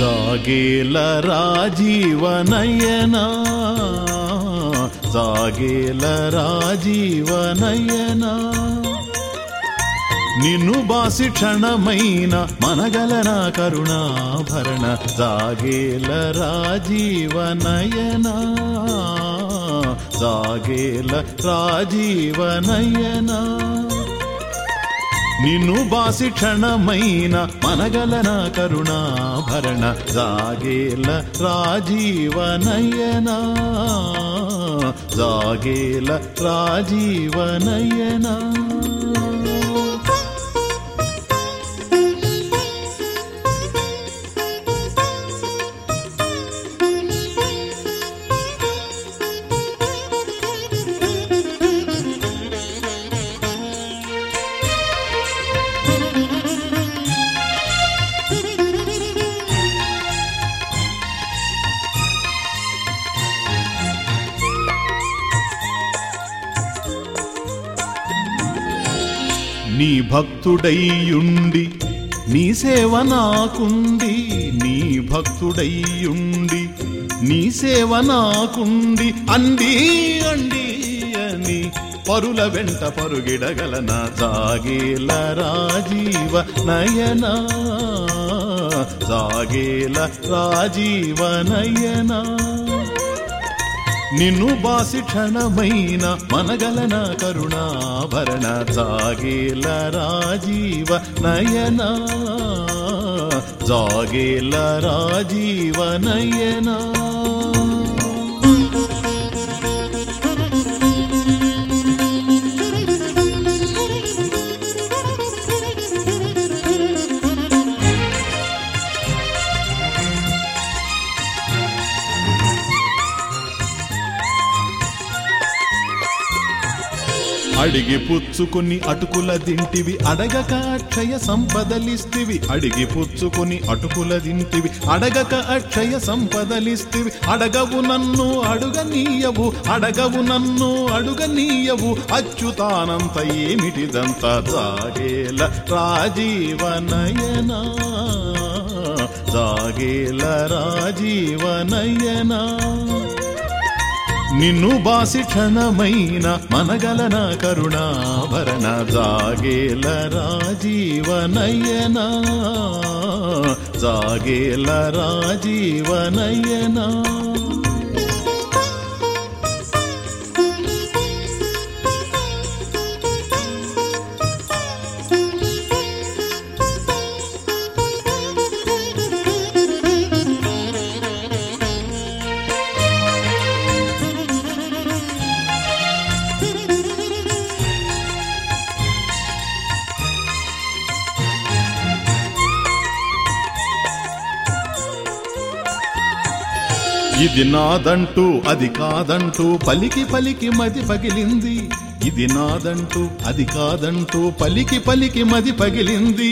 జాగేల రాజీవనయనా జాగేల రాజీవనయనా. నిన్ను బాసి క్షణమైన మనగలన కరుణాభరణ జాగేల రాజీవనయనా జాగేల రాజీవనయనా. నిన్ను బాసి క్షణమైన మనగలన కరుణాభరణ జాగేల రాజీవనయనా జాగేల రాజీవనయనా నీ భక్తుడయ్యుండి నీ సేవ నాకుంది నీ భక్తుడయ్యుండి నీ సేవ నాకుంది అండి అండి అని పరుల వెంట పరుగిడగలన జాగేల రాజీవ నయనా. జాగేల రాజీవ నయనా. నిన్ను బాసి క్షణమైన మనగలన కరుణాభరణ జాగేల రాజీవ నయనా. జాగేల రాజీవ నయనా. అడిగి పుచ్చుకుని అటుకుల దింటివి అడగక అక్షయ సంపదలిస్తివి. అడిగి పుచ్చుకుని అటుకుల దింటివి అడగక అక్షయ సంపదలిస్తివి. అడగవు నన్ను అడుగనీయవు. అడగవు నన్ను అడుగనీయవు. అచ్యుతానంత ఏమిటిదంత జాగేల రాజీవనయనా? జాగేల రాజీవనయనా? నిన్ను బాసి క్షణమైన మనగలన కరుణాభరణ జాగేల రాజీవనయనా. జాగేల రాజీవనయనా. ఇది నాదంటూ అది కాదంటూ పలికి పలికి మది పగిలింది. ఇది నాదంటూ అది కాదంటూ పలికి పలికి మది పగిలింది.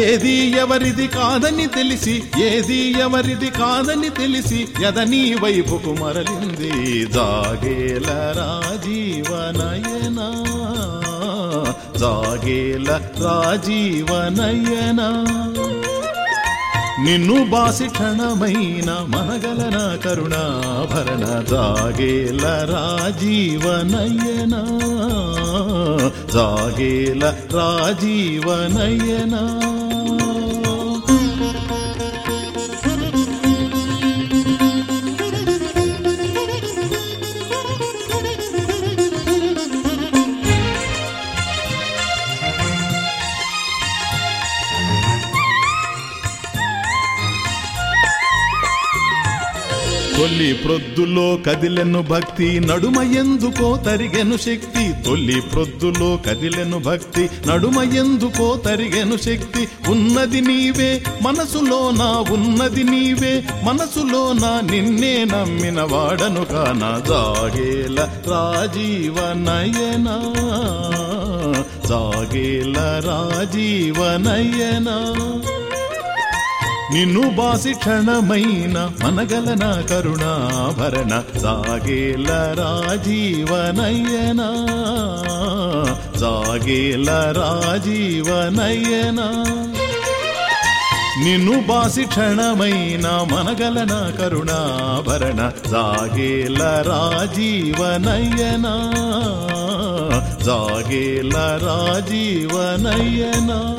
ఏది ఎవరిది కాదని తెలిసి ఏది ఎవరిది కాదని తెలిసి ఎదని వైపుకు మరలింది. జాగేల రాజీవనయనా జాగేల రాజీవనయనా. నిన్ను బాసి క్షణమైన మనగలన కరుణాభరణ జాగేల రాజీవనయనా జాగేల రాజీవనయనా తొల్లి ప్రొద్దులో కదిలెను భక్తి నడుమ ఎందుకో తరిగెను శక్తి. తొల్లి ప్రొద్దులో కదిలెను భక్తి నడుమ ఎందుకో తరిగెను శక్తి. ఉన్నది నీవే మనసులో నా ఉన్నది నీవే. మనసులో నా నిన్నే నమ్మిన వాడను కాన జాగేల రాజీవ నయనా జాగేల రాజీవ నయనా నిన్ను బాసి క్షణమైన మనగలన కరుణాభరణ సాగేల రాజీవనయ్యనా. సాగేల రాజీవనయ్యనా. నిన్ను బాసి క్షణమైన మనగలన కరుణాభరణ సాగేల రాజీవనయ్యనా. సాగేల రాజీవనయ్యనా.